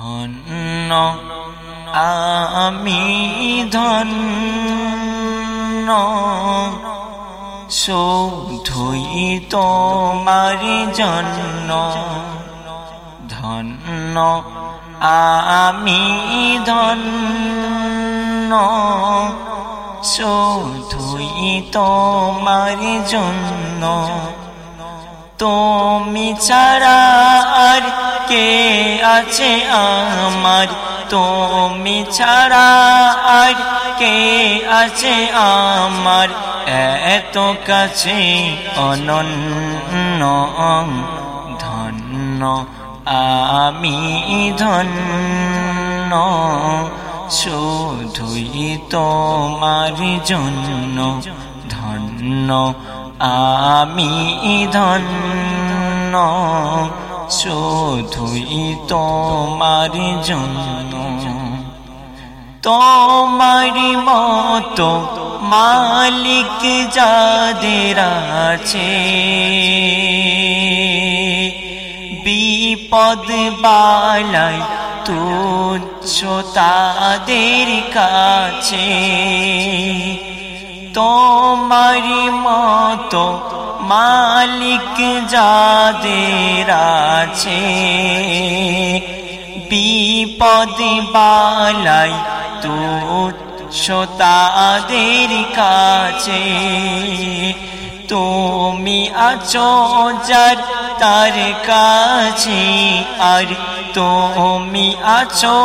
ধন্য আমি ধন্য। শুধুই তোমার জন্য। ধন্য আমি ধন্য। শুধুই তোমার জন্য। তুমি ছাড়া আর কে আছে আমার? তুমি ছাড়া আর কে আছে আমার? এত কাছে অনন্য, ধন্য, আমি ধন্য। শুধুই তোমার জন্য ধন্য আমি ধন্য, শুধুই তোমার জন্য। তোমারি মতো মালিক যাদের আছে, বিপদ বালাই তুচ্ছ তাদের কাছে। তোমারি মতো মালিক যাদের আছে বিপদ বালাই তো তাদের কাছে। তুমি আছো যার তার কাছে, আর তুমি আছো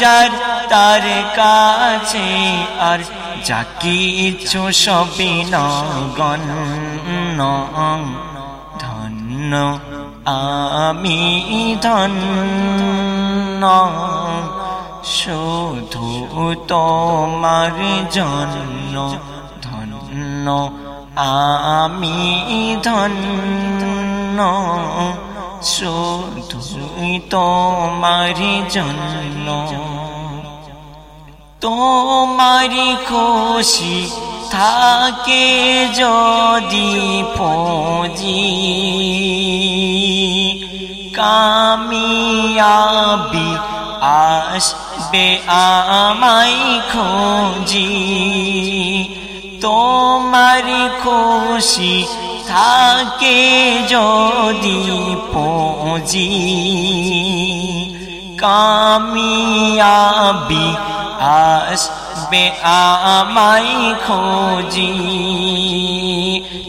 যার তার কাছে, আর যা কিছু সবই নগণ ধন্য আমি ধন্য। শুধু তোমার জন্য ধন্য আমি ধন্য শুধু তোমার জন্য। তোমারি খুশি থাকে যদি ফৌজি কামিয়াবি আসবে আমায় খোঁজি। তোমারি খুশি থাকে যদি পৌঁজি। কামিয়াবি আসবে আমাই খোঁজি।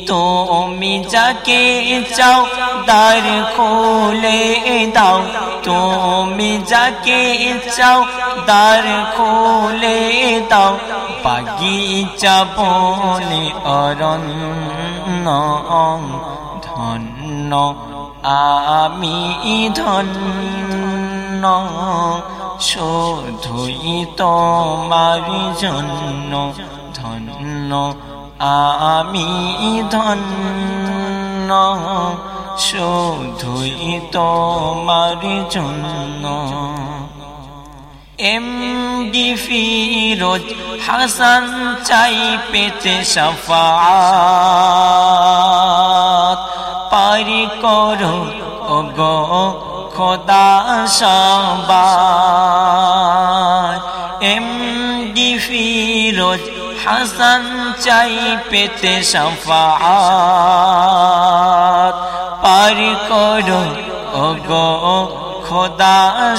তুমি যাকে চাও দ্বার খোলে দাও। তুমি যাকে চাও দ্বার খোলে দাও। বাগিচা বনে অরণ্য, ধন্য, আমি ধন্য। শুধুই তোমার জন্য ধন্য আমি ধন্য শুধুই তোমার জন্য। এমডি ফিরোজ হাসান চাই পেতে সফাত। পারি করো ও গো খোদা। এমডি ফিরোজ হাসান চাই পেতে সফাত পারি করো ও গো খোদা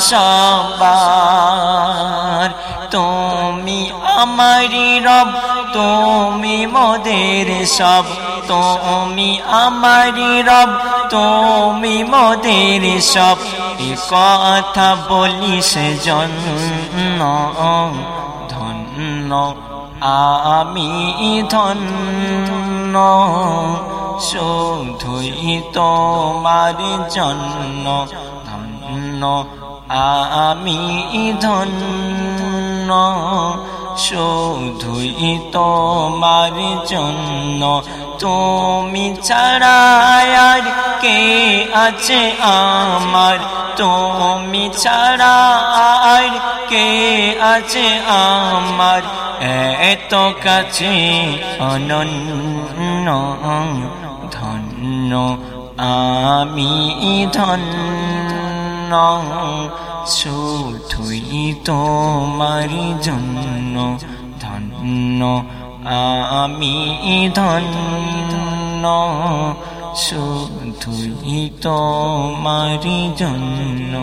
সবার। তুমি আমারি রব, তুমি মোদের সব। তুমি আমারি রব, তুমি মোদের সব। এ কথা বলি সে জন্য ধন্য, আমি ধন্য। শুধুই তোমার জন্য ধন্য, আমি ধন্য, শুধুই তোমার জন্য। তুমি ছাড়া আর কে আছে আমার? তুমি ছাড়া আর কে আছে আমার? এত কাছে অনন্য ধন্য, আমি ধন্য। শুধুই তোমার জন্য ধন্য। আমি ধন্য শুধুই তোমার জন্য।